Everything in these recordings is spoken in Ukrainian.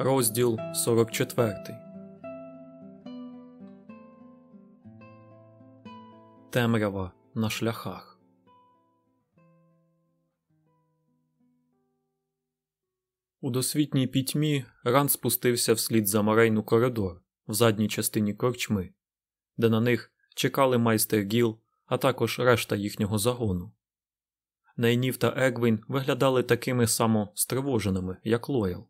Розділ 44 Темрява на шляхах. У досвітній пітьмі Ран спустився вслід за Морейну коридор в задній частині корчми, де на них чекали майстер Гіл, а також решта їхнього загону. Найнів та Егвін виглядали такими само стривоженими, як Лоял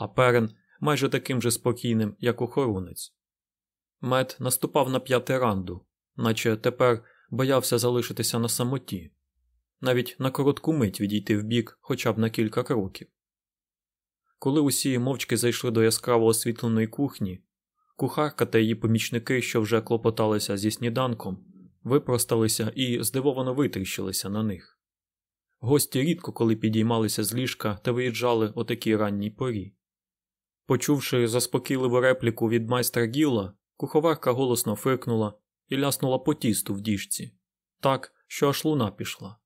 а перен майже таким же спокійним, як охоронець. Мед наступав на п'ятиранду, наче тепер боявся залишитися на самоті, навіть на коротку мить відійти вбік хоча б на кілька кроків. Коли усі мовчки зайшли до яскраво освітленої кухні, кухарка та її помічники, що вже клопоталися зі сніданком, випросталися і здивовано витріщилися на них. Гості рідко коли підіймалися з ліжка та виїжджали о такій ранній порі. Почувши заспокійливу репліку від майстра Гілла, куховарка голосно фиркнула і ляснула по тісту в діжці, так, що аж луна пішла.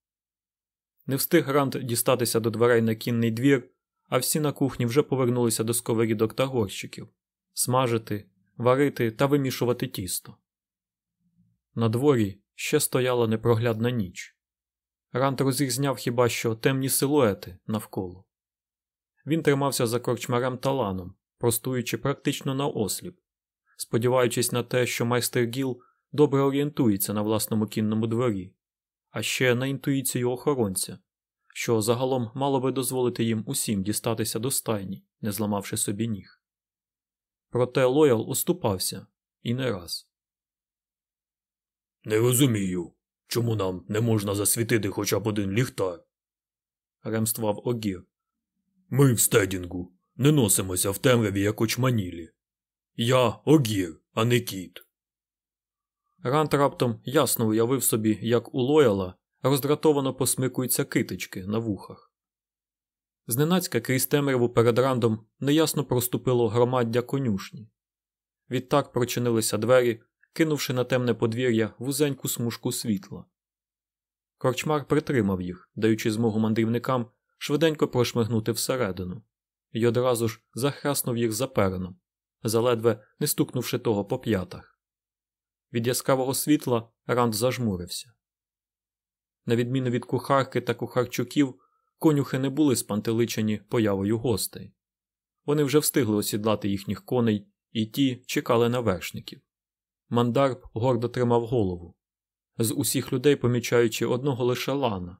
Не встиг Грант дістатися до дверей на кінний двір, а всі на кухні вже повернулися до сковорідок та горщиків смажити, варити та вимішувати тісто. На дворі ще стояла непроглядна ніч. Рант розрізняв хіба що темні силуети навколо. Він тримався за корчмарем таланом, простуючи практично на осліп, сподіваючись на те, що майстер Гіл добре орієнтується на власному кінному дворі, а ще на інтуїцію охоронця, що загалом мало би дозволити їм усім дістатися до стайні, не зламавши собі ніг. Проте Лоял уступався і не раз. Не розумію, чому нам не можна засвітити хоча б один ліхтар. ремствував Огір. Ми в стедінгу не носимося в темряві, як очманілі. Я огір, а не кіт. Рант раптом ясно уявив собі, як у Лояла роздратовано посмикуються китички на вухах. Зненацька крізь темряву перед рандом неясно проступило громаддя конюшні. Відтак прочинилися двері, кинувши на темне подвір'я вузеньку смужку світла. Корчмар притримав їх, даючи змогу мандрівникам швиденько прошмигнути всередину, і одразу ж захраснув їх за переном, заледве не стукнувши того по п'ятах. Від яскравого світла Ранд зажмурився. На відміну від кухарки та кухарчуків, конюхи не були спантеличені появою гостей. Вони вже встигли осідлати їхніх коней, і ті чекали на вершників. Мандарб гордо тримав голову, з усіх людей помічаючи одного лише лана,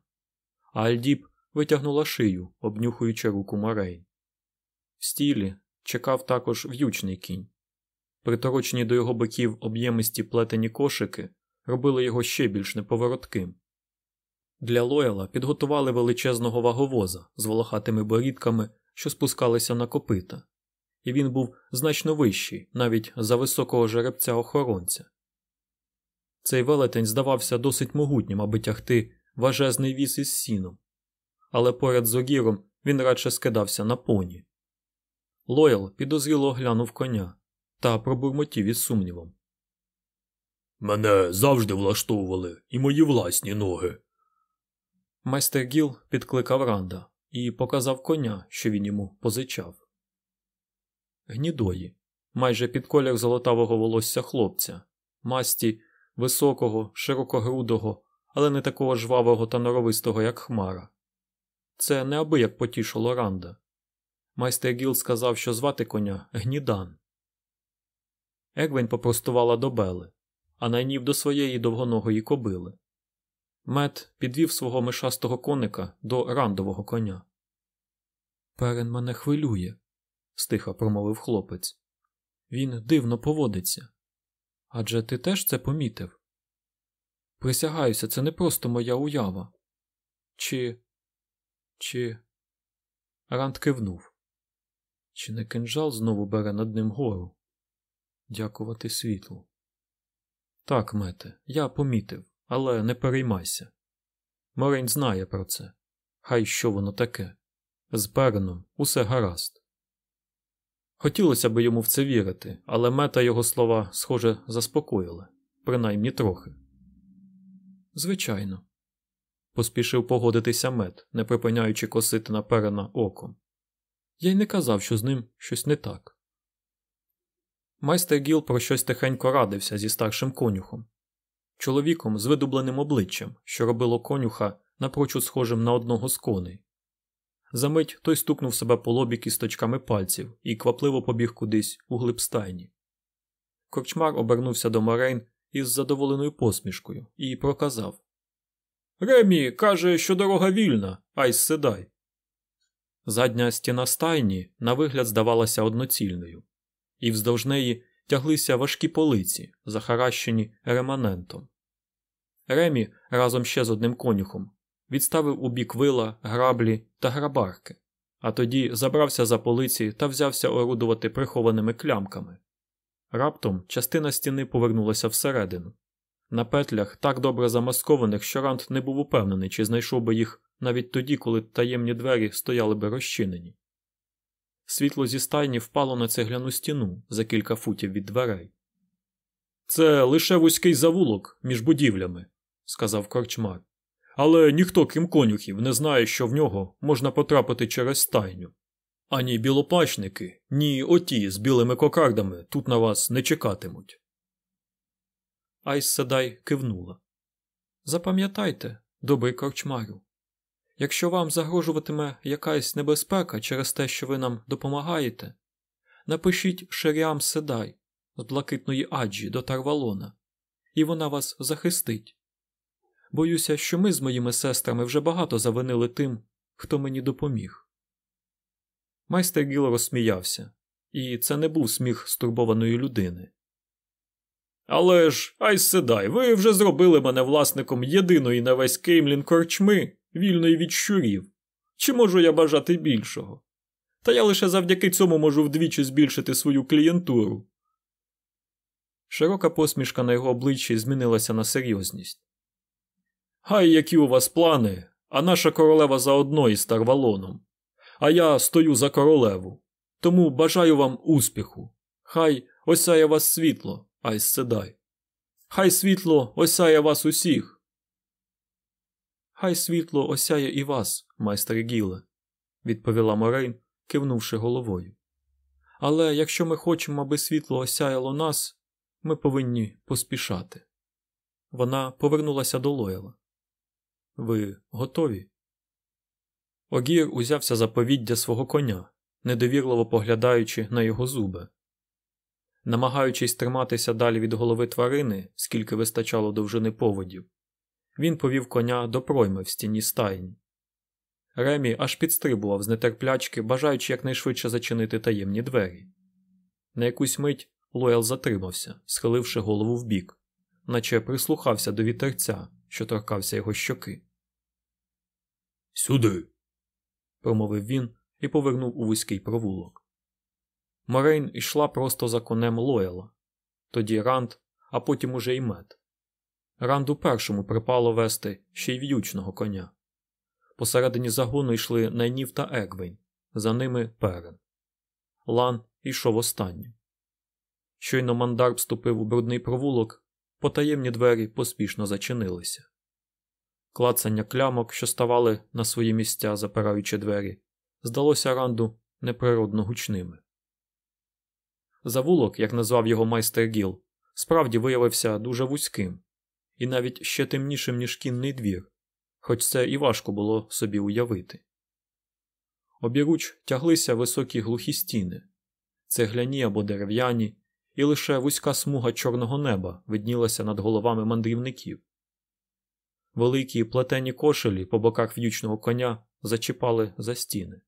а Альдіб витягнула шию, обнюхуючи руку Морей. В стілі чекав також в'ючний кінь. Приторочені до його боків об'ємисті плетені кошики робили його ще більш неповоротким. Для Лояла підготували величезного ваговоза з волохатими борідками, що спускалися на копита, і він був значно вищий навіть за високого жеребця охоронця. Цей велетень здавався досить могутнім, аби тягти важезний віз із сіном, але поряд з огіром він радше скидався на поні. Лоял підозріло оглянув коня та пробурмотів із сумнівом. Мене завжди влаштовували і мої власні ноги. Майстер Гіл підкликав Ранда і показав коня, що він йому позичав. Гнідої, майже під колір золотавого волосся хлопця, масті високого, широкогрудого, але не такого жвавого та норовистого, як Хмара. Це неабияк потішило Ранда. Майстер Гіл сказав, що звати коня Гнідан. Егвень попростувала до Бели, а найнів до своєї довгоногої кобили. Мет підвів свого мишастого коника до рандового коня. Перен мене хвилює, стиха промовив хлопець. Він дивно поводиться. Адже ти теж це помітив? Присягаюся, це не просто моя уява. Чи чи. Ранд кивнув. Чи не кинжал знову бере над ним гору? Дякувати світлу. Так, мете, я помітив, але не переймайся. Морень знає про це. Хай що воно таке. З Береном усе гаразд. Хотілося б йому в це вірити, але мета його слова, схоже, заспокоїли, принаймні трохи. Звичайно, поспішив погодитися мед, не припиняючи косити на перена оком. Я й не казав, що з ним щось не так. Майстер Гіл про щось тихенько радився зі старшим конюхом, чоловіком з видубленим обличчям, що робило конюха напрочуд схожим на одного з коней. Замить той стукнув себе по лобі кісточками пальців і квапливо побіг кудись у глиб стайні. Корчмар обернувся до Морейн із задоволеною посмішкою і проказав Ремі каже, що дорога вільна, айс седай. Задня стіна стайні на вигляд здавалася одноцільною, і вздовж неї тяглися важкі полиці, захаращені реманентом. Ремі разом ще з одним конюхом відставив у бік вила, граблі та грабарки, а тоді забрався за полиці та взявся орудувати прихованими клямками. Раптом частина стіни повернулася всередину. На петлях так добре замаскованих, що Рант не був упевнений, чи знайшов би їх навіть тоді, коли таємні двері стояли би розчинені. Світло зі стайні впало на цегляну стіну за кілька футів від дверей. Це лише вузький завулок між будівлями, сказав корчмар. Але ніхто, крім конюхів, не знає, що в нього можна потрапити через стайню. Ані білоплачники, ні оті з білими кокардами тут на вас не чекатимуть. Айс Седай кивнула. Запам'ятайте, добрий корчмарю, якщо вам загрожуватиме якась небезпека через те, що ви нам допомагаєте, напишіть Шеріам Седай з блакитної аджі до Тарвалона, і вона вас захистить. Боюся, що ми з моїми сестрами вже багато завинили тим, хто мені допоміг. Майстер Гіл розсміявся, і це не був сміх стурбованої людини. Але ж, ай седай, ви вже зробили мене власником єдиної на весь Кеймлін корчми, вільної від щурів. Чи можу я бажати більшого? Та я лише завдяки цьому можу вдвічі збільшити свою клієнтуру. Широка посмішка на його обличчі змінилася на серйозність. Гай, які у вас плани, а наша королева заодно із Тарвалоном. А я стою за королеву. Тому бажаю вам успіху. Хай осяє вас світло, Айс Седай. Хай світло осяє вас усіх. Хай світло осяє і вас, майстер Гіле, відповіла Морейн, кивнувши головою. Але якщо ми хочемо, аби світло осяяло нас, ми повинні поспішати. Вона повернулася до Лоєла. Ви готові? Огір узявся за повіддя свого коня, недовірливо поглядаючи на його зуби. Намагаючись триматися далі від голови тварини, скільки вистачало довжини поводів, він повів коня до пройми в стіні стайні. Ремі аж підстрибував з нетерплячки, бажаючи якнайшвидше зачинити таємні двері. На якусь мить Лоял затримався, схиливши голову вбік, наче прислухався до вітерця, що торкався його щоки. Сюди. промовив він і повернув у вузький провулок. Морейн йшла просто за конем Лояла, тоді Ранд, а потім уже й мед. Ранду першому припало вести ще й в'ючного коня. Посередині загону йшли Найнів та Егвень, за ними перен. Лан йшов останнім. Щойно мандар вступив у брудний провулок, потаємні двері поспішно зачинилися. Клацання клямок, що ставали на свої місця, запираючи двері, здалося Ранду неприродно гучними. Завулок, як назвав його майстер Гіл, справді виявився дуже вузьким і навіть ще темнішим, ніж кінний двір, хоч це і важко було собі уявити. Обіруч тяглися високі глухі стіни, цегляні або дерев'яні, і лише вузька смуга чорного неба виднілася над головами мандрівників. Великі плетені кошелі по боках в'ючного коня зачіпали за стіни.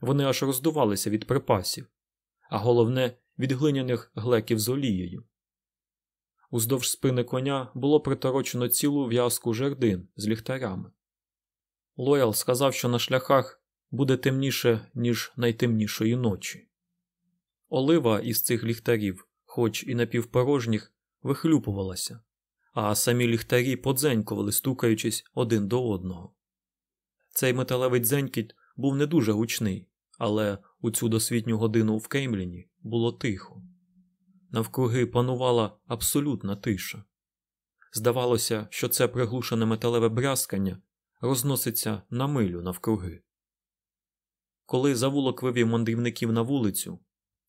Вони аж роздувалися від припасів, а головне від глиняних глеків з олією. Уздовж спини коня було приторочено цілу в'язку жердин з ліхтарями. Лоял сказав, що на шляхах буде темніше, ніж найтемнішої ночі. Олива із цих ліхтарів, хоч і напівпорожніх, вихлюпувалася, а самі ліхтарі подзенькували, стукаючись один до одного. Цей металевий дзенькіт був не дуже гучний, але у цю досвітню годину в Кеймліні було тихо. Навкруги панувала абсолютна тиша. Здавалося, що це приглушене металеве брязкання розноситься на милю навкруги. Коли завулок вивів мандрівників на вулицю,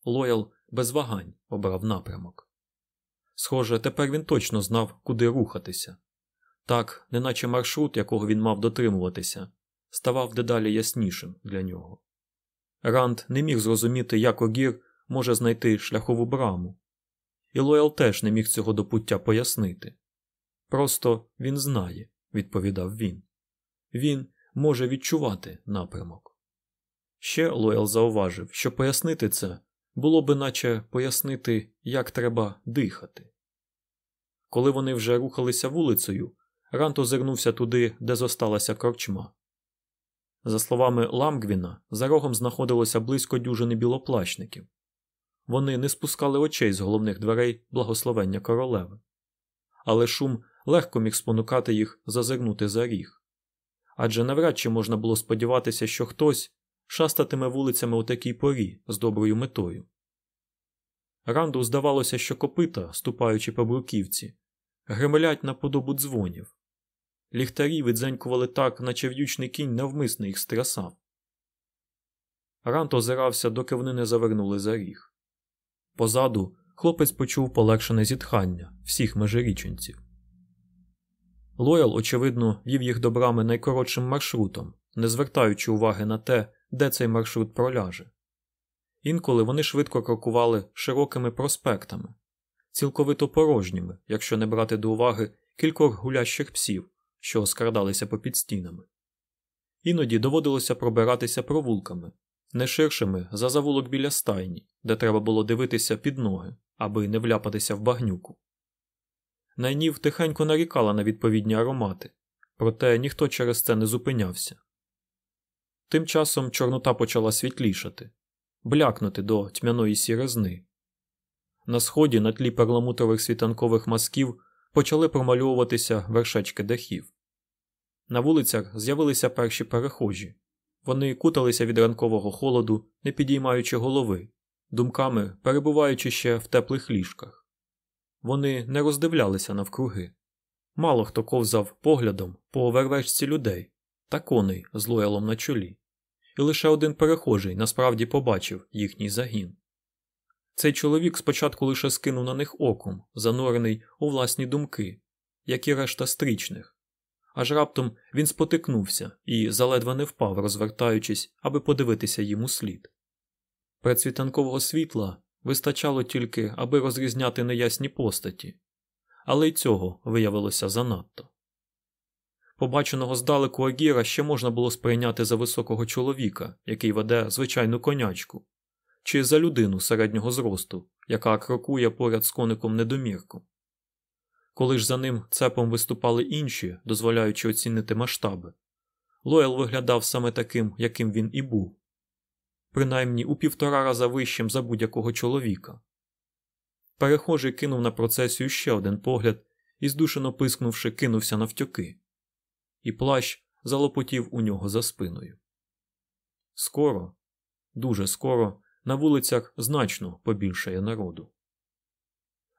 Лоял без вагань обрав напрямок. Схоже, тепер він точно знав, куди рухатися. Так, неначе маршрут, якого він мав дотримуватися, ставав дедалі яснішим для нього. Ранд не міг зрозуміти, як Огір може знайти шляхову браму, і Лоял теж не міг цього до пуття пояснити. Просто він знає, відповідав він. Він може відчувати напрямок. Ще Лоял зауважив, що пояснити це було би наче пояснити, як треба дихати. Коли вони вже рухалися вулицею, Рант озирнувся туди, де зосталася корчма. За словами Ламгвіна, за рогом знаходилося близько дюжини білоплащників. Вони не спускали очей з головних дверей благословення королеви, але шум легко міг спонукати їх зазирнути за ріг. Адже навряд чи можна було сподіватися, що хтось шастатиме вулицями у такій порі з доброю метою. Ранду здавалося, що копита, ступаючи по бруківці, гремелять на подобу дзвонів. Ліхтарі відзенькували так, наче в'ючний кінь навмисно їх стрясав. Рант озирався, доки вони не завернули за ріг. Позаду хлопець почув полегшене зітхання всіх межиріченців. Лоял, очевидно, вів їх до брами найкоротшим маршрутом, не звертаючи уваги на те, де цей маршрут проляже. Інколи вони швидко крокували широкими проспектами, цілковито порожніми, якщо не брати до уваги кількох гулящих псів, що скрадалися попід стінами. Іноді доводилося пробиратися провулками, не ширшими за завулок біля стайні, де треба було дивитися під ноги, аби не вляпатися в багнюку. Найнів тихенько нарікала на відповідні аромати, проте ніхто через це не зупинявся. Тим часом Чорнота почала світлішати, блякнути до тьмяної сіризни. На сході на тлі перламутрових світанкових мазків почали промальовуватися вершечки дахів. На вулицях з'явилися перші перехожі. Вони куталися від ранкового холоду, не підіймаючи голови, думками перебуваючи ще в теплих ліжках. Вони не роздивлялися навкруги. Мало хто ковзав поглядом по вервечці людей та коней з лоялом на чолі, і лише один перехожий насправді побачив їхній загін. Цей чоловік спочатку лише скинув на них оком, занурений у власні думки, як і решта стрічних, аж раптом він спотикнувся і заледве не впав, розвертаючись, аби подивитися їм у слід. Предсвітанкового світла вистачало тільки, аби розрізняти неясні постаті, але й цього виявилося занадто. Побаченого здалеку Агіра ще можна було сприйняти за високого чоловіка, який веде звичайну конячку, чи за людину середнього зросту, яка крокує поряд з коником недомірку. Коли ж за ним цепом виступали інші, дозволяючи оцінити масштаби, Лоял виглядав саме таким, яким він і був, принаймні у півтора раза вищим за будь-якого чоловіка. Перехожий кинув на процесію ще один погляд і, здушено пискнувши, кинувся навтьоки, і плащ залопотів у нього за спиною. Скоро, дуже скоро, на вулицях значно побільшає народу.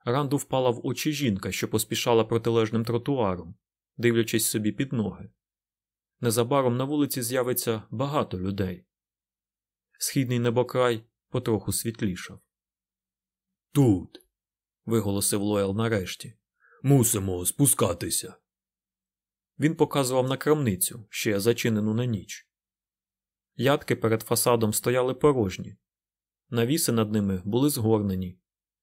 Ранду впала в очі жінка, що поспішала протилежним тротуаром, дивлячись собі під ноги. Незабаром на вулиці з'явиться багато людей. Східний небокрай потроху світлішав. Тут, виголосив Лоял нарешті. Мусимо спускатися. Він показував на крамницю, ще зачинену на ніч. Ядки перед фасадом стояли порожні, навіси над ними були згорнені,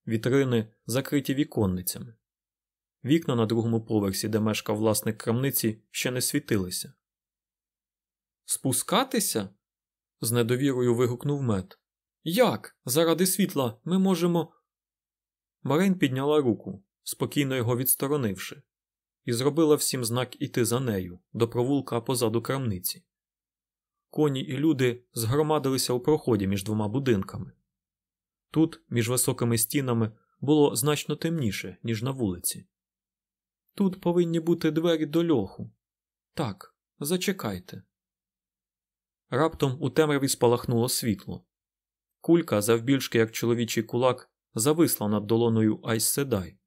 вітрини закриті віконницями. Вікна на другому поверсі, де мешкав власник крамниці, ще не світилися. Спускатися? з недовірою вигукнув мед. Як? Заради світла ми можемо. Марин підняла руку, спокійно його відсторонивши, і зробила всім знак іти за нею до провулка позаду крамниці. Коні і люди згромадилися у проході між двома будинками. Тут, між високими стінами, було значно темніше, ніж на вулиці. Тут повинні бути двері до льоху. Так, зачекайте. Раптом у темряві спалахнуло світло. Кулька, завбільшки як чоловічий кулак, зависла над долоною Айс Седай,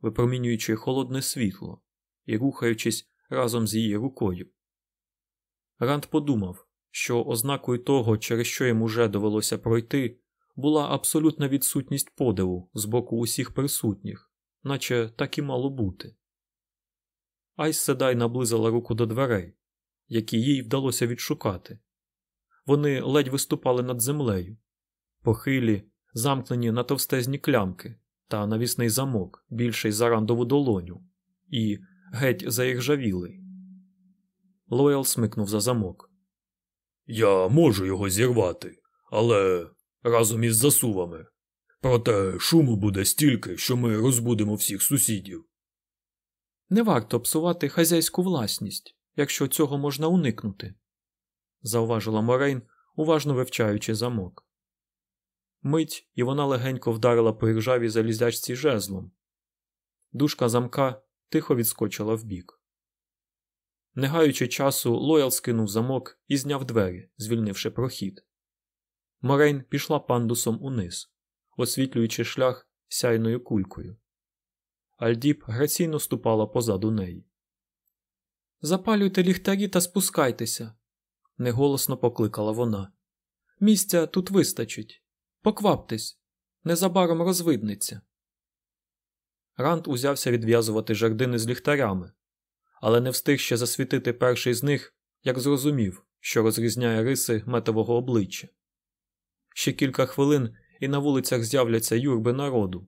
випромінюючи холодне світло і рухаючись разом з її рукою. Ранд подумав, що ознакою того, через що йому вже довелося пройти, була абсолютна відсутність подиву з боку усіх присутніх, наче так і мало бути. Айс Седай наблизила руку до дверей, які їй вдалося відшукати. Вони ледь виступали над землею, похилі, замкнені на товстезні клямки та навісний замок, більший за рандову долоню, і геть заіржавілий. Лоял смикнув за замок. Я можу його зірвати, але разом із засувами. Проте шуму буде стільки, що ми розбудемо всіх сусідів. Не варто псувати хазяйську власність, якщо цього можна уникнути, зауважила Морейн, уважно вивчаючи замок. Мить, і вона легенько вдарила по іржавій залізячці жезлом. Дужка замка тихо відскочила вбік. Не гаючи часу, Лоял скинув замок і зняв двері, звільнивши прохід. Морейн пішла пандусом униз, освітлюючи шлях сяйною кулькою. Альдіп граційно ступала позаду неї. Запалюйте ліхтарі та спускайтеся, неголосно покликала вона. Місця тут вистачить. Покваптесь, незабаром розвиднеться. Рант узявся відв'язувати жердини з ліхтарями, але не встиг ще засвітити перший з них, як зрозумів, що розрізняє риси метового обличчя. Ще кілька хвилин і на вулицях з'являться юрби народу,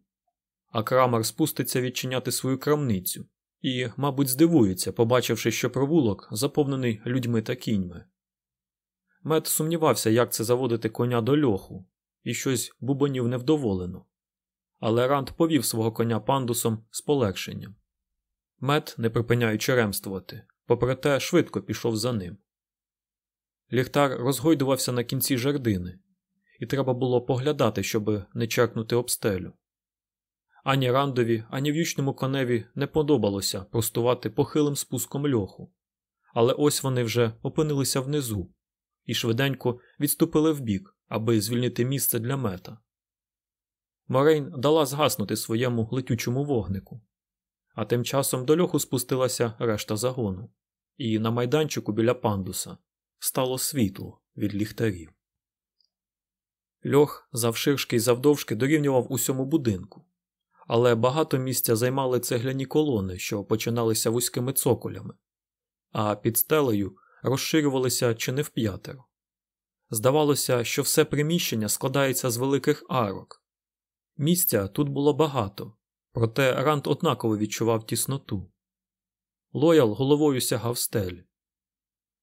а крамар спуститься відчиняти свою крамницю і, мабуть, здивується, побачивши, що провулок заповнений людьми та кіньми. Мед сумнівався, як це заводити коня до льоху, і щось бубонів невдоволено. Але Ранд повів свого коня пандусом з полегшенням. Мед, не припиняючи ремствувати, попри те, швидко пішов за ним. Ліхтар розгойдувався на кінці жердини, і треба було поглядати, щоб не черкнути об стелю. Ані рандові, ані в'ючному коневі не подобалося простувати похилим спуском льоху, але ось вони вже опинилися внизу і швиденько відступили вбік, аби звільнити місце для мета. Морейн дала згаснути своєму летючому вогнику, а тим часом до льоху спустилася решта загону, і на майданчику біля пандуса стало світло від ліхтарів. Льох завширшки й завдовжки дорівнював усьому будинку, але багато місця займали цегляні колони, що починалися вузькими цоколями, а під стелею розширювалися чи не вп'ятеро. Здавалося, що все приміщення складається з великих арок. Місця тут було багато, проте Рант однаково відчував тісноту. Лоял головою сягав стель.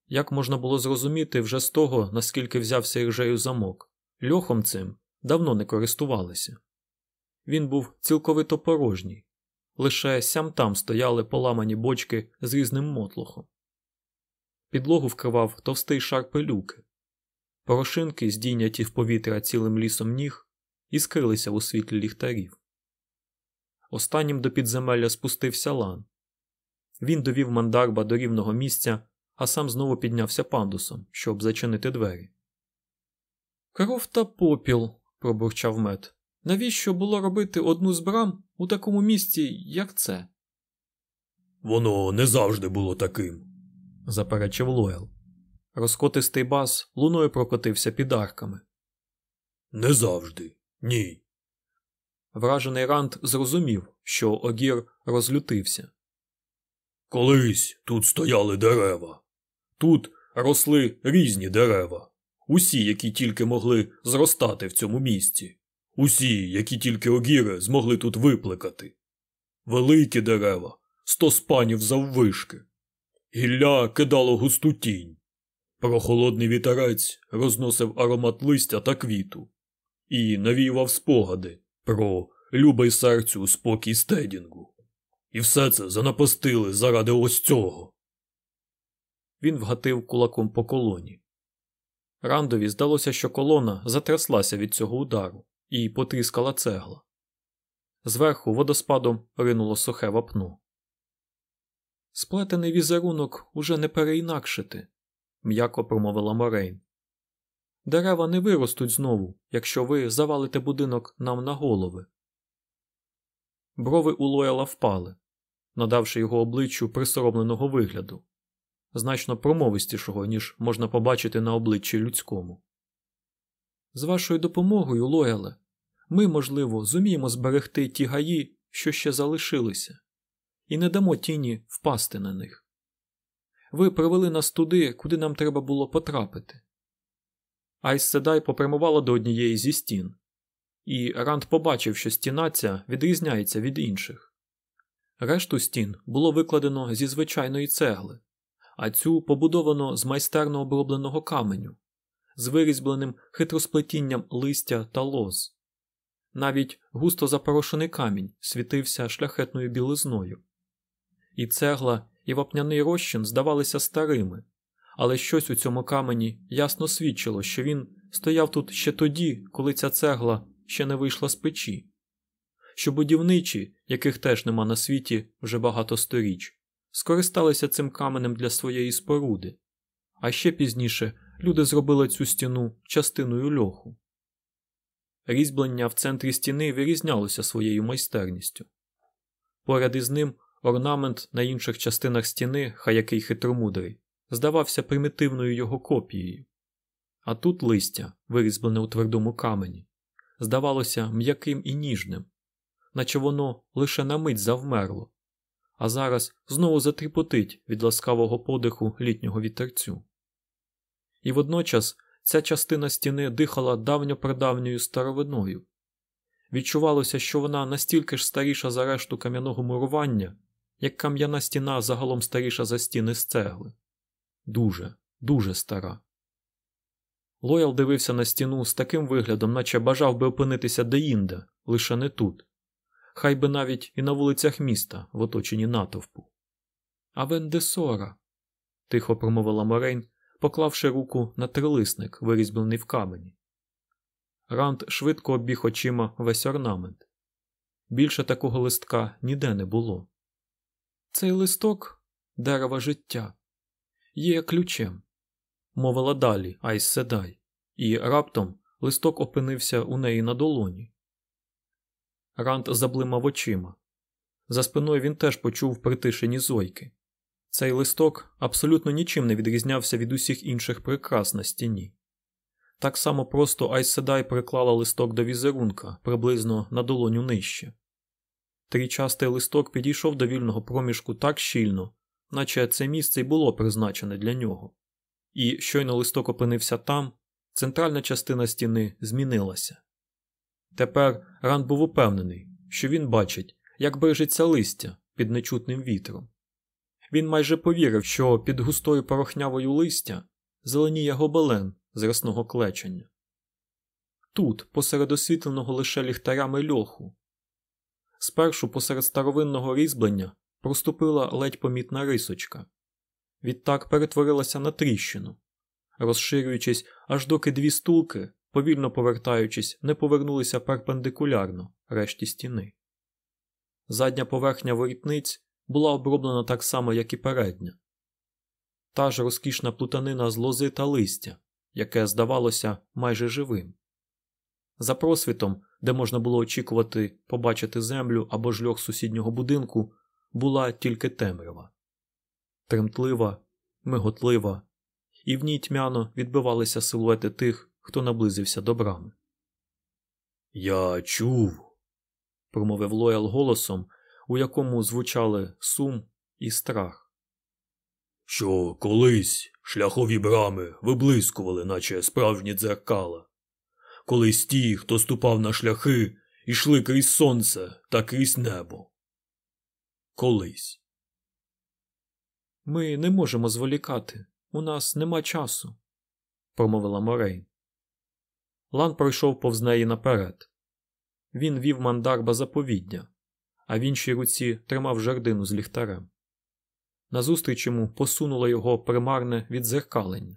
Як можна було зрозуміти вже з того, наскільки взявся іржею замок, льохом цим давно не користувалися. Він був цілковито порожній, лише сям там стояли поламані бочки з різним мотлохом. Підлогу вкривав товстий шар пилюки. Порошинки, здійняті в повітря цілим лісом ніг, іскрилися у світлі ліхтарів. Останнім до підземелля спустився лан. Він довів мандарба до рівного місця, а сам знову піднявся пандусом, щоб зачинити двері. Кров та попіл, пробурчав мед. Навіщо було робити одну з брам у такому місці, як це? Воно не завжди було таким, заперечив Лойл. Розкотистий бас луною прокотився під арками. Не завжди, ні. Вражений Рант зрозумів, що Огір розлютився. Колись тут стояли дерева. Тут росли різні дерева, усі, які тільки могли зростати в цьому місці, усі, які тільки огіри змогли тут виплекати. Великі дерева, сто спанів заввишки. Гілля кидало густу тінь. Прохолодний вітерець розносив аромат листя та квіту і навіював спогади про любий серцю спокій стедінгу. І все це занапастили заради ось цього. Він вгатив кулаком по колоні. Рандові здалося, що колона затряслася від цього удару і потріскала цегла. Зверху водоспадом ринуло сухе вапно. Сплетений візерунок уже не переінакшити, м'яко промовила Морейн. Дерева не виростуть знову, якщо ви завалите будинок нам на голови. Брови у Лояла впали, надавши його обличчю присоромленого вигляду. значно промовистішого, ніж можна побачити на обличчі людському. З вашою допомогою, Лояле, ми, можливо, зуміємо зберегти ті гаї, що ще залишилися, і не дамо тіні впасти на них. Ви привели нас туди, куди нам треба було потрапити. Айс Седай попрямувала до однієї зі стін, і Ранд побачив, що стіна ця відрізняється від інших. Решту стін було викладено зі звичайної цегли, а цю побудовано з майстерно обробленого каменю, з вирізбленим хитросплетінням листя та лоз. Навіть густо запорошений камінь світився шляхетною білизною. І цегла, і вапняний розчин здавалися старими, але щось у цьому камені ясно свідчило, що він стояв тут ще тоді, коли ця цегла ще не вийшла з печі, що будівничі, яких теж нема на світі вже багато сторіч, скористалися цим каменем для своєї споруди, а ще пізніше люди зробили цю стіну частиною льоху. Різьблення в центрі стіни вирізнялося своєю майстерністю. Поряд із ним орнамент на інших частинах стіни, хай який хитромудрий, здавався примітивною його копією. А тут листя, вирізблене у твердому камені, здавалося м'яким і ніжним, наче воно лише на мить завмерло, а зараз знову затріпотить від ласкавого подиху літнього вітерцю. І водночас ця частина стіни дихала давньо-прадавньою старовиною. Відчувалося, що вона настільки ж старіша за решту кам'яного мурування, як кам'яна стіна загалом старіша за стіни з цегли. Дуже, дуже стара. Лоял дивився на стіну з таким виглядом, наче бажав би опинитися деінде, лише не тут, хай би навіть і на вулицях міста, в оточенні натовпу. А Вендесора, тихо промовила Морейн, поклавши руку на трилисник, вирізблений в камені. Ранд швидко обіг очима весь орнамент. Більше такого листка ніде не було. Цей листок дерева життя, є ключем, мовила далі Айс Седай, і раптом листок опинився у неї на долоні. Ранд заблимав очима. За спиною він теж почув притишені зойки. Цей листок абсолютно нічим не відрізнявся від усіх інших прикрас на стіні. Так само просто Айс Седай приклала листок до візерунка приблизно на долоню нижче. Трічастий листок підійшов до вільного проміжку так щільно, наче це місце й було призначене для нього. І щойно листок опинився там, центральна частина стіни змінилася. Тепер Ран був упевнений, що він бачить, як бережеться листя під нечутним вітром. Він майже повірив, що під густою порохнявою листя зеленіє гобелен з рясного клечення. Тут, посеред освітленого лише ліхтарями льоху. Спершу посеред старовинного різьблення проступила ледь помітна рисочка, відтак перетворилася на тріщину, розширюючись, аж доки дві стулки, повільно повертаючись, не повернулися перпендикулярно решті стіни. Задня поверхня ворітниць була оброблена так само, як і передня. Та ж розкішна плутанина з лози та листя, яке здавалося майже живим. За просвітом, де можна було очікувати побачити землю або ж льох сусіднього будинку, була тільки темрява. Тремтлива, миготлива, і в ній тьмяно відбивалися силуети тих, хто наблизився до брами. Я чув, промовив Лоял голосом, у якому звучали сум і страх. Що колись шляхові брами виблискували, наче справжні дзеркала. Колись ті, хто ступав на шляхи, йшли крізь сонце та крізь небо. Колись. Ми не можемо зволікати. У нас нема часу, промовила Морейн. Лан пройшов повз неї наперед. Він вів мандарба заповіддя, а в іншій руці тримав жердину з ліхтарем. Назустріч йому посунуло його примарне відзеркалення.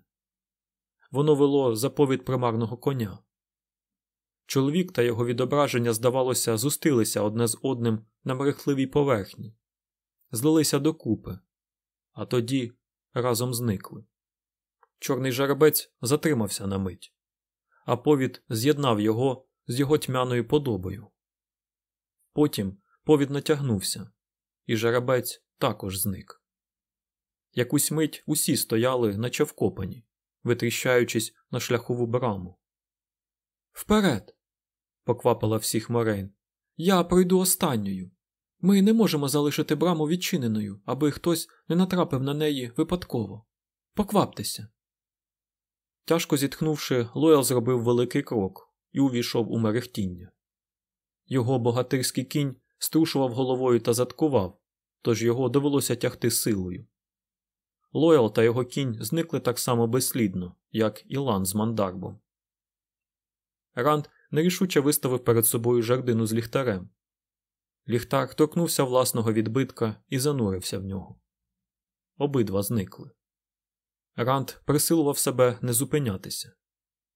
Воно вело заповідь примарного коня. Чоловік та його відображення, здавалося, зустрілися одне з одним на мерехливій поверхні, злилися докупи, а тоді разом зникли. Чорний жеребець затримався на мить, а повід з'єднав його з його тьмяною подобою. Потім повід натягнувся, і жеребець також зник. Якусь мить усі стояли, наче вкопані, витріщаючись на шляхову браму. Вперед! поквапила всіх Морейн. Я пройду останньою. Ми не можемо залишити браму відчиненою, аби хтось не натрапив на неї випадково. Покваптеся. Тяжко зітхнувши, Лоял зробив великий крок і увійшов у мерехтіння. Його богатирський кінь струшував головою та заткував, тож його довелося тягти силою. Лоял та його кінь зникли так само безслідно, як і Лан з мандарбом. Ранд нерішуче виставив перед собою жердину з ліхтарем. Ліхтар торкнувся власного відбитка і занурився в нього. Обидва зникли. Ранд присилував себе не зупинятися.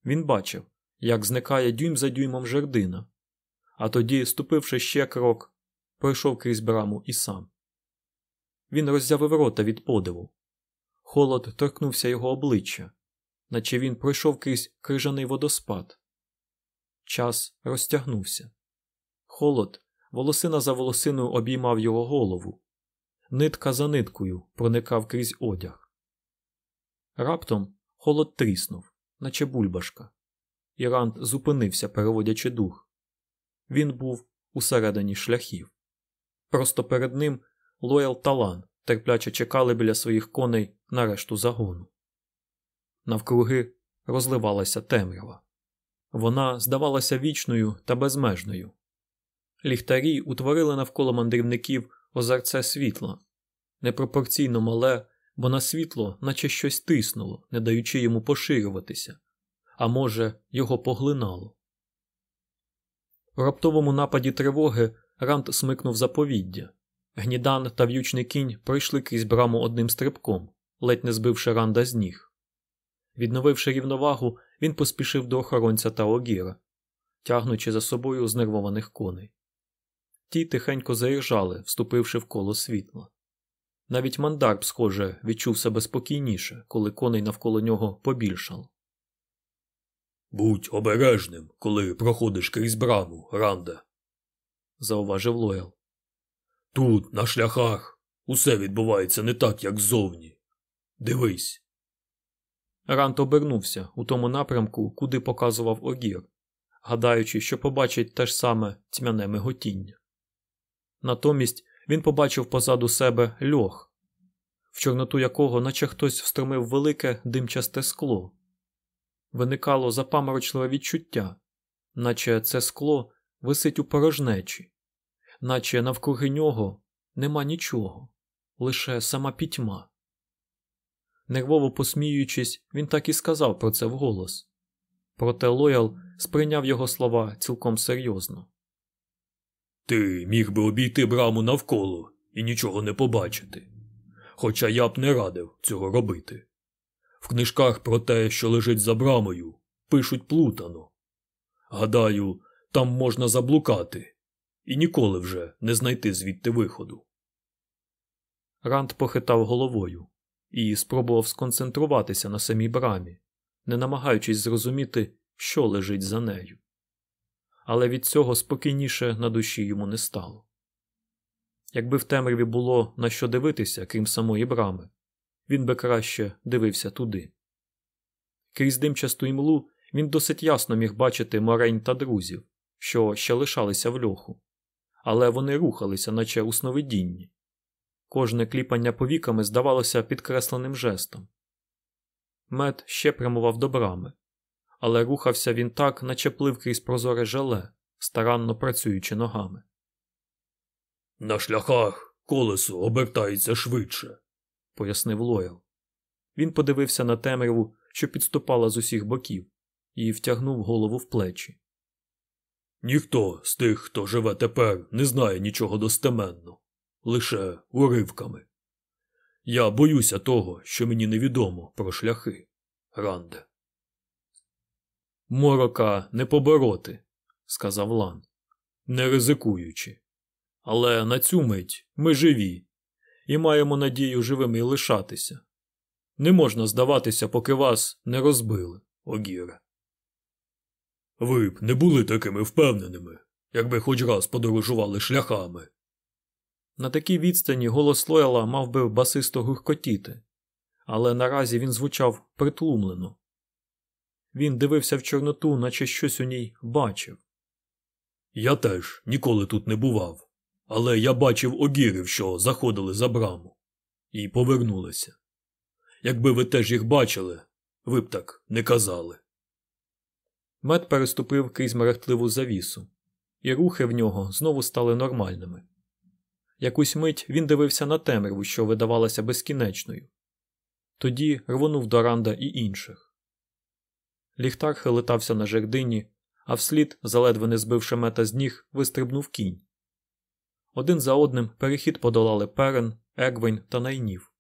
Він бачив, як зникає дюйм за дюймом жердина, а тоді, ступивши ще крок, пройшов крізь браму і сам. Він роззявив рота від подиву. Холод торкнувся його обличчя, наче він пройшов крізь крижаний водоспад. Час розтягнувся. Холод, волосина за волосиною обіймав його голову. Нитка за ниткою проникав крізь одяг. Раптом холод тріснув, наче бульбашка. Ірант зупинився, переводячи дух. Він був усередині шляхів. Просто перед ним Лоял Талан терпляче чекали біля своїх коней на решту загону. Навкруги розливалася темрява. Вона здавалася вічною та безмежною. Ліхтарі утворили навколо мандрівників озерце світла, непропорційно мале, бо на світло, наче щось тиснуло, не даючи йому поширюватися, а може, його поглинало. У раптовому нападі тривоги Рант смикнув заповіддя. Гнідан та в'ючний кінь пройшли крізь браму одним стрибком, ледь не збивши ранда з ніг. Відновивши рівновагу, він поспішив до охоронця та огіра, тягнучи за собою знервованих коней. Ті тихенько заіржали, вступивши в коло світла. Навіть мандарб, схоже, відчув себе спокійніше, коли коней навколо нього побільшало. Будь обережним, коли проходиш крізь браму, Ранде, зауважив Лоял. Тут, на шляхах, усе відбувається не так, як ззовні. Дивись. Рант обернувся у тому напрямку, куди показував огір, гадаючи, що побачить те ж саме тьмяне миготіння. Натомість він побачив позаду себе льох, в чорноту якого, наче хтось встромив велике димчасте скло. Виникало запаморочливе відчуття, наче це скло висить у порожнечі, наче навкруги нього нема нічого, лише сама пітьма. Нервово посміюючись, він так і сказав про це вголос. Проте Лоял сприйняв його слова цілком серйозно. Ти міг би обійти браму навколо і нічого не побачити. Хоча я б не радив цього робити. В книжках про те, що лежить за брамою, пишуть плутано. Гадаю, там можна заблукати і ніколи вже не знайти звідти виходу. Ранд похитав головою і спробував сконцентруватися на самій брамі, не намагаючись зрозуміти, що лежить за нею. Але від цього спокійніше на душі йому не стало. Якби в темряві було на що дивитися, крім самої брами, він би краще дивився туди. Крізь димчасту імлу він досить ясно міг бачити морень та друзів, що ще лишалися в льоху, але вони рухалися, наче у сновидінні. Кожне кліпання повіками здавалося підкресленим жестом. Мед ще прямував до брами, але рухався він так, наче плив крізь прозоре желе, старанно працюючи ногами. На шляхах колесо обертається швидше, пояснив Лоял. Він подивився на темряву, що підступала з усіх боків, і втягнув голову в плечі. Ніхто з тих, хто живе тепер, не знає нічого достеменно, лише уривками. Я боюся того, що мені невідомо про шляхи, Ранде. Морока не побороти, сказав Лан, не ризикуючи. Але на цю мить ми живі і маємо надію живими лишатися. Не можна здаватися, поки вас не розбили, Огіре. Ви б не були такими впевненими, якби хоч раз подорожували шляхами. На такій відстані голос Лойла мав би басисто гуркотіти, але наразі він звучав притлумлено. Він дивився в Чорноту, наче щось у ній бачив. Я теж ніколи тут не бував, але я бачив огірів, що заходили за браму, і повернулися. Якби ви теж їх бачили, ви б так не казали. Мед переступив крізь мерехтливу завісу, і рухи в нього знову стали нормальними. Якусь мить він дивився на темряву, що видавалася безкінечною. Тоді рвонув до ранда і інших. Ліхтар хилитався на жердині, а вслід, заледве не збивши мета з ніг, вистрибнув кінь. Один за одним перехід подолали перен, Егвень та найнів.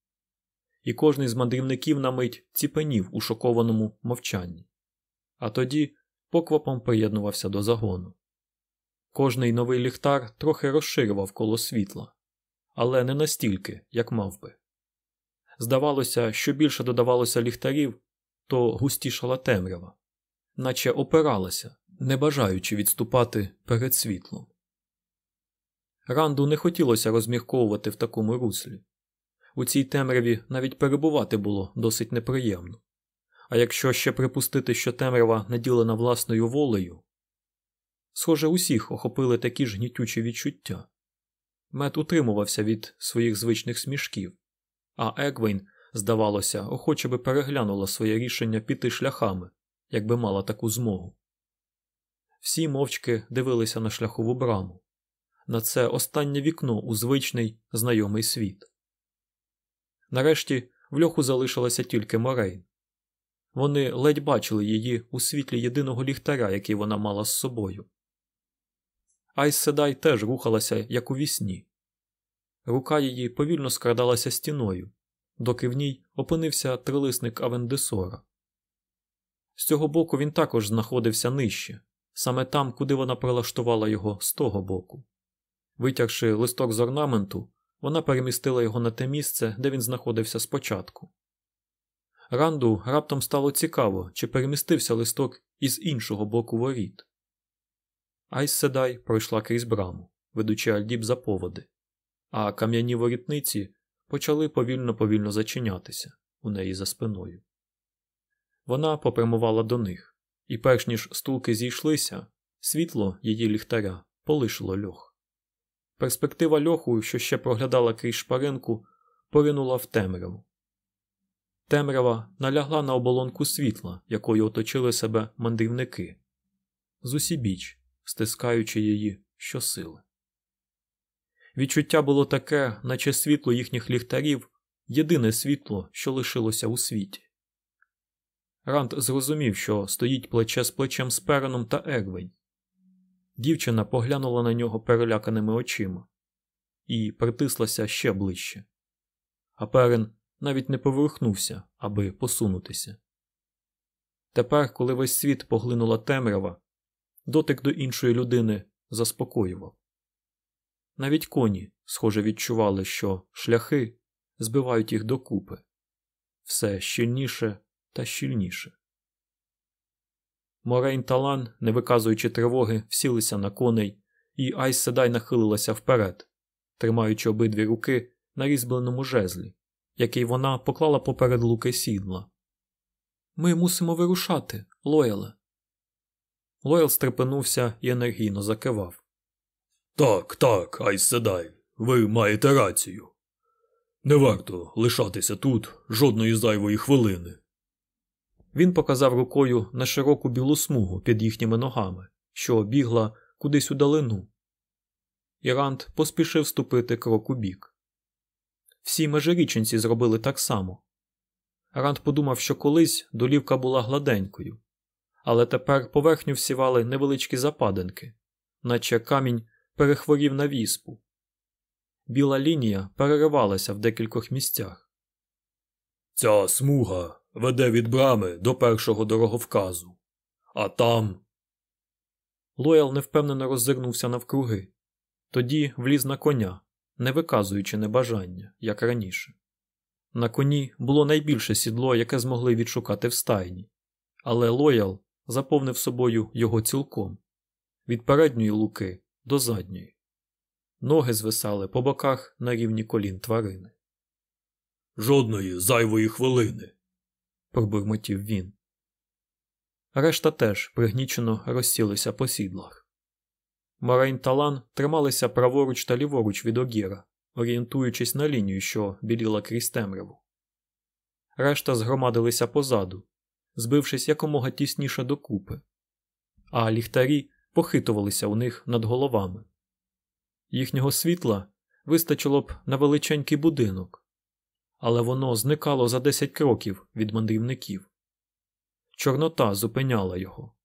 І кожний з мандрівників на мить ціпенів у шокованому мовчанні. А тоді поквапом приєднувався до загону. Кожний новий ліхтар трохи розширював коло світла, але не настільки, як мав би. Здавалося, що більше додавалося ліхтарів, то густішала темрява, наче опиралася, не бажаючи відступати перед світлом. Ранду не хотілося розмірковувати в такому руслі. У цій темряві навіть перебувати було досить неприємно. А якщо ще припустити, що темрява наділена власною волею, схоже, усіх охопили такі ж гнітючі відчуття. Мет утримувався від своїх звичних смішків, а Егвейн, здавалося, охоче би переглянула своє рішення піти шляхами, якби мала таку змогу. Всі мовчки дивилися на шляхову браму, на це останнє вікно у звичний знайомий світ. Нарешті в льоху залишилася тільки Морейн. Вони ледь бачили її у світлі єдиного ліхтаря, який вона мала з собою. Айс Седай теж рухалася, як у вісні. Рука її повільно скрадалася стіною, доки в ній опинився трилисник Авендесора. З цього боку він також знаходився нижче, саме там, куди вона прилаштувала його з того боку. Витягши листок з орнаменту, вона перемістила його на те місце, де він знаходився спочатку. Ранду раптом стало цікаво, чи перемістився листок із іншого боку воріт. Айс Седай пройшла крізь браму, ведучи Альдіб за поводи, а кам'яні ворітниці почали повільно повільно зачинятися у неї за спиною. Вона попрямувала до них, і, перш ніж стулки зійшлися, світло її ліхтаря полишило льох. Перспектива льоху, що ще проглядала крізь шпаринку, поринула в темряву. Темрява налягла на оболонку світла, якою оточили себе мандрівники, зусібіч, стискаючи її щосили. Відчуття було таке, наче світло їхніх ліхтарів єдине світло, що лишилося у світі. Ранд зрозумів, що стоїть плече з плечем з Переном та Егвень. Дівчина поглянула на нього переляканими очима і притислася ще ближче. А Перен навіть не поверхнувся, аби посунутися. Тепер, коли весь світ поглинула темрява, дотик до іншої людини заспокоював. Навіть коні, схоже, відчували, що шляхи збивають їх докупи все щільніше та щільніше. Морейн та Лан, не виказуючи тривоги, всілися на коней, і Айс Седай нахилилася вперед, тримаючи обидві руки на різьбленому жезлі, який вона поклала поперед луки сідла. Ми мусимо вирушати, Лояле. Лоял стрепенувся і енергійно закивав. Так, так, Айс Седай, ви маєте рацію. Не варто лишатися тут жодної зайвої хвилини. Він показав рукою на широку білу смугу під їхніми ногами, що бігла кудись у далину. Ірант поспішив ступити крок у бік. Всі межиріченці зробили так само. Ранд подумав, що колись долівка була гладенькою, але тепер поверхню всівали невеличкі западинки, наче камінь перехворів на віспу. Біла лінія переривалася в декількох місцях. Ця смуга веде від брами до першого дороговказу, а там. Лоял невпевнено роззирнувся навкруги, тоді вліз на коня, не виказуючи небажання, як раніше. На коні було найбільше сідло, яке змогли відшукати в стайні, але Лоял заповнив собою його цілком від передньої луки до задньої. Ноги звисали по боках на рівні колін тварини. Жодної зайвої хвилини, пробурмотів він. Решта теж пригнічено розсілися по сідлах. Морейн та Лан трималися праворуч та ліворуч від огіра, орієнтуючись на лінію, що біліла крізь темряву. Решта згромадилися позаду, збившись якомога тісніше докупи, а ліхтарі похитувалися у них над головами. Їхнього світла вистачило б на величенький будинок, але воно зникало за 10 кроків від мандрівників. Чорнота зупиняла його,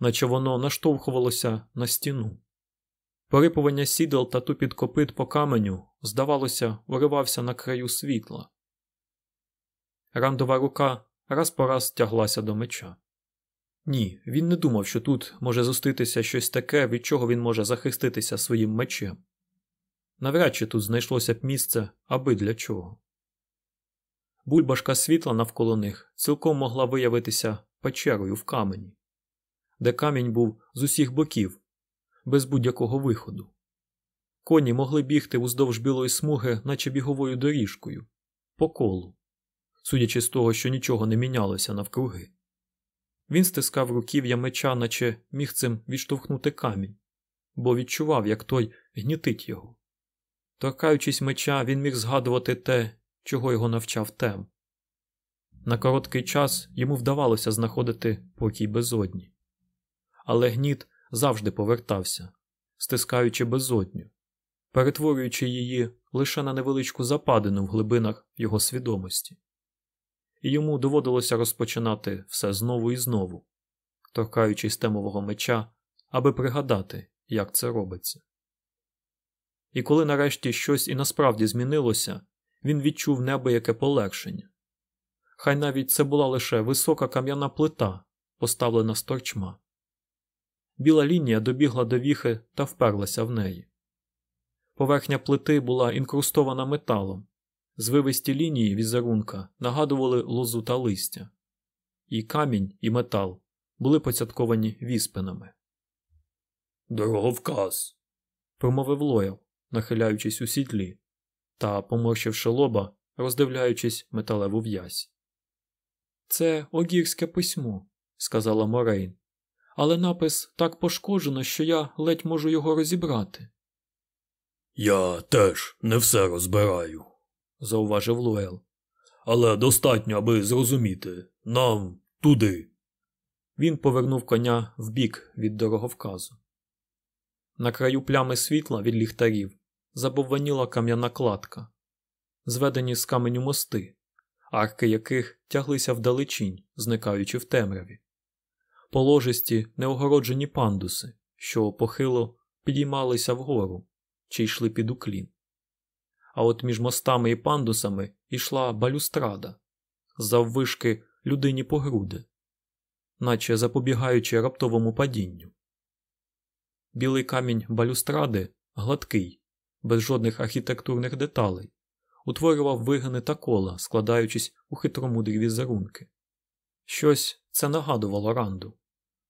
наче воно наштовхувалося на стіну. Порипування сідел та тупіт копит по каменю, здавалося, уривався на краю світла. Рандова рука раз по раз тяглася до меча. Ні, він не думав, що тут може зустрітися щось таке, від чого він може захиститися своїм мечем. Навряд чи тут знайшлося б місце, аби для чого. Бульбашка світла навколо них цілком могла виявитися печерою в камені, де камінь був з усіх боків, без будь-якого виходу. Коні могли бігти уздовж білої смуги, наче біговою доріжкою, по колу, судячи з того, що нічого не мінялося навкруги. Він стискав руків'я меча, наче міг цим відштовхнути камінь, бо відчував, як той гнітить його. Торкаючись меча, він міг згадувати те, чого його навчав тем. На короткий час йому вдавалося знаходити покій безодні. Але гніт завжди повертався, стискаючи безодню, перетворюючи її лише на невеличку западину в глибинах його свідомості. І йому доводилося розпочинати все знову і знову, торкаючись темового меча, аби пригадати, як це робиться. І коли нарешті щось і насправді змінилося, він відчув неабияке полегшення. Хай навіть це була лише висока кам'яна плита, поставлена з торчма. Біла лінія добігла до віхи та вперлася в неї. Поверхня плити була інкрустована металом, звивисті лінії візерунка нагадували лозу та листя, і камінь, і метал були поцятковані віспинами. Дороговказ, промовив Лоял, нахиляючись у сідлі, та, поморщивши лоба, роздивляючись металеву в'язь. Це огірське письмо, сказала Морейн, але напис так пошкоджено, що я ледь можу його розібрати. Я теж не все розбираю, зауважив Луел. Але достатньо, аби зрозуміти нам туди. Він повернув коня вбік від дороговказу. На краю плями світла від ліхтарів забовваніла кам'яна кладка, зведені з каменю мости, арки яких тяглися вдалечінь, зникаючи в темряві, положисті неогороджені пандуси, що похило підіймалися вгору чи йшли під уклін. А от між мостами і пандусами йшла балюстрада, заввишки людині по груди, наче запобігаючи раптовому падінню. Білий камінь балюстради гладкий, без жодних архітектурних деталей, утворював вигини та кола, складаючись у хитромудрі візерунки. Щось це нагадувало ранду,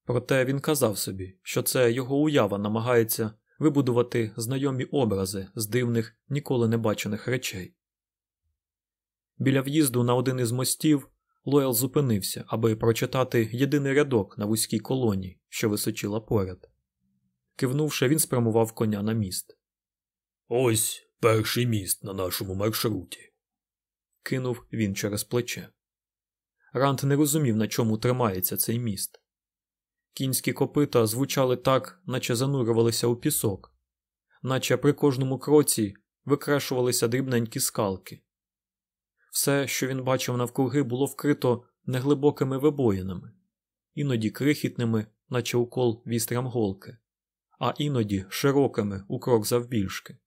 проте він казав собі, що це його уява намагається вибудувати знайомі образи з дивних, ніколи не бачених речей. Біля в'їзду на один із мостів Лоял зупинився, аби прочитати єдиний рядок на вузькій колоні, що височила поряд. Кивнувши, він спрямував коня на міст. Ось перший міст на нашому маршруті. Кинув він через плече. Рант не розумів, на чому тримається цей міст. Кінські копита звучали так, наче занурювалися у пісок, наче при кожному кроці викрешувалися дрібненькі скалки. Все, що він бачив навкруги, було вкрито неглибокими вибоїнами, іноді крихітними, наче укол вістрям голки, а іноді широкими у крок завбільшки.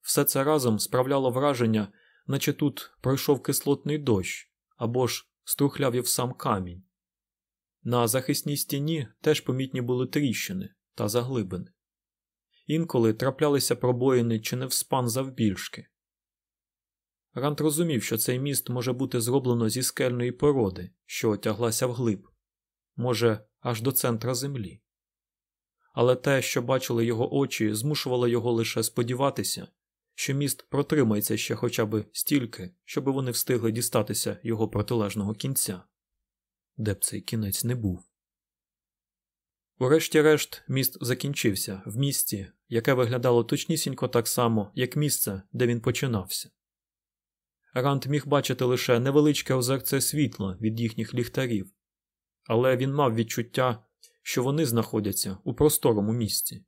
Все це разом справляло враження, наче тут пройшов кислотний дощ або ж струхлявів сам камінь. На захисній стіні теж помітні були тріщини та заглибини. Інколи траплялися пробоїни чи не в спан завбільшки. Рант розумів, що цей міст може бути зроблено зі скельної породи, що тяглася вглиб, може, аж до центра землі. Але те, що бачили його очі, змушувало його лише сподіватися, що міст протримається ще хоча б стільки, щоб вони встигли дістатися його протилежного кінця, де б цей кінець не був. Урешті-решт, міст закінчився в місті, яке виглядало точнісінько так само, як місце, де він починався. Рант міг бачити лише невеличке озерце світла від їхніх ліхтарів, але він мав відчуття, що вони знаходяться у просторому місці,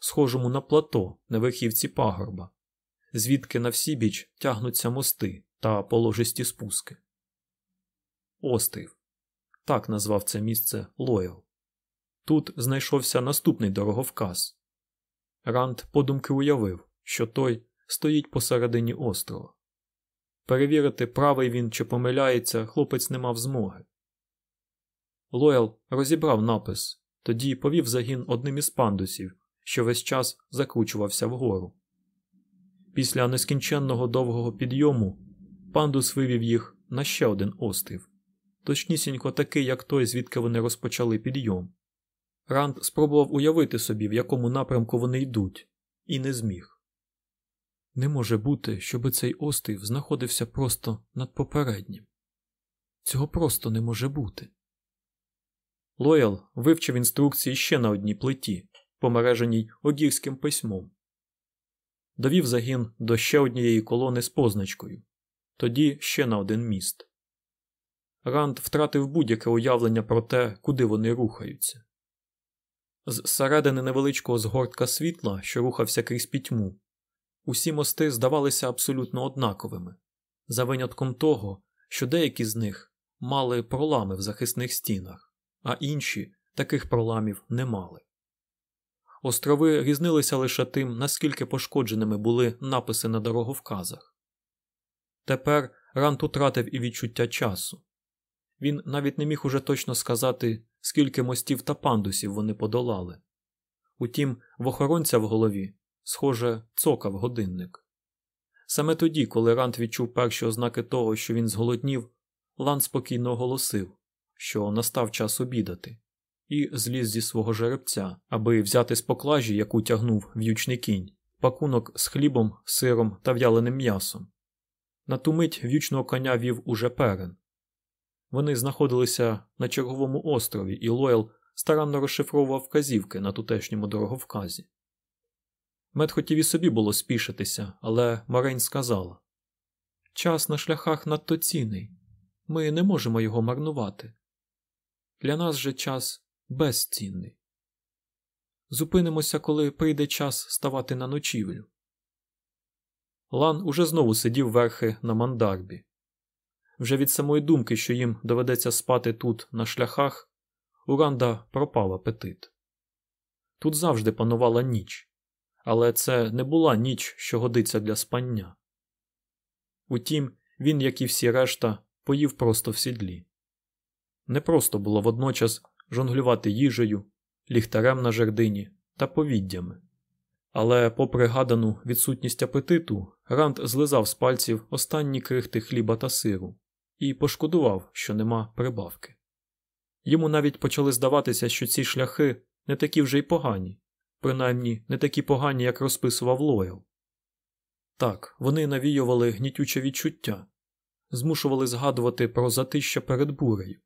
схожому на плато на верхівці пагорба, звідки на всі біч тягнуться мости та положисті спуски. Острів так назвав це місце Лоял. Тут знайшовся наступний дороговказ. Ранд подумки уявив, що той стоїть посередині острова. Перевірити, правий він чи помиляється, хлопець не мав змоги. Лоял розібрав напис, тоді повів загін одним із пандусів, що весь час закручувався вгору. Після нескінченного довгого підйому пандус вивів їх на ще один острів, точнісінько такий, як той, звідки вони розпочали підйом. Ранд спробував уявити собі, в якому напрямку вони йдуть, і не зміг. Не може бути, щоб цей острів знаходився просто над попереднім. Цього просто не може бути. Лоял вивчив інструкції ще на одній плиті, помереженій огірським письмом. Довів загін до ще однієї колони з позначкою, тоді ще на один міст. Ранд втратив будь-яке уявлення про те, куди вони рухаються. З середини невеличкого згортка світла, що рухався крізь пітьму, усі мости здавалися абсолютно однаковими, за винятком того, що деякі з них мали пролами в захисних стінах, а інші таких проламів не мали. Острови різнилися лише тим, наскільки пошкодженими були написи на дороговказах. Тепер Рант утратив і відчуття часу. Він навіть не міг уже точно сказати, скільки мостів та пандусів вони подолали. Утім, в охоронця в голові, схоже, цокав годинник. Саме тоді, коли Рант відчув перші ознаки того, що він зголоднів, Лан спокійно оголосив, що настав час обідати, і зліз зі свого жеребця, аби взяти з поклажі, яку тягнув в'ючний кінь, пакунок з хлібом, сиром та в'яленим м'ясом. На ту мить в'ючного коня вів уже перен. Вони знаходилися на черговому острові, і Лойл старанно розшифровував вказівки на тутешньому дороговказі. Мед хотів і собі було спішитися, але Марень сказала Час на шляхах надто цінний. Ми не можемо його марнувати. Для нас же час безцінний. Зупинимося, коли прийде час ставати на ночівлю. Лан уже знову сидів верхи на мандарбі. Вже від самої думки, що їм доведеться спати тут, на шляхах, у Ранда пропав апетит. Тут завжди панувала ніч, але це не була ніч, що годиться для спання. Утім, він, як і всі решта, поїв просто в сідлі. Не просто було водночас жонглювати їжею, ліхтарем на жердині та повіддями. Але, попри гадану відсутність апетиту, Ранд злизав з пальців останні крихти хліба та сиру і пошкодував, що нема прибавки. Йому навіть почали здаватися, що ці шляхи не такі вже й погані, принаймні не такі погані, як розписував Лойл. Так, вони навіювали гнітюче відчуття, змушували згадувати про затища перед бурею.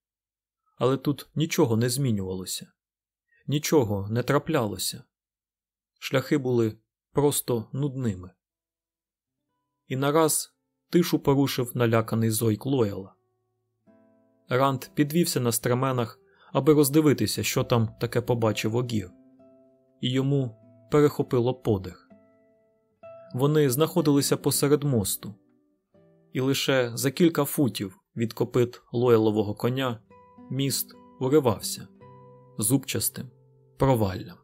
Але тут нічого не змінювалося, нічого не траплялося. Шляхи були просто нудними. І нараз тишу порушив наляканий зойк Лояла. Ранд підвівся на стременах, аби роздивитися, що там таке побачив огір, і йому перехопило подих. Вони знаходилися посеред мосту, і лише за кілька футів від копит Лоялового коня міст уривався зубчастим проваллям.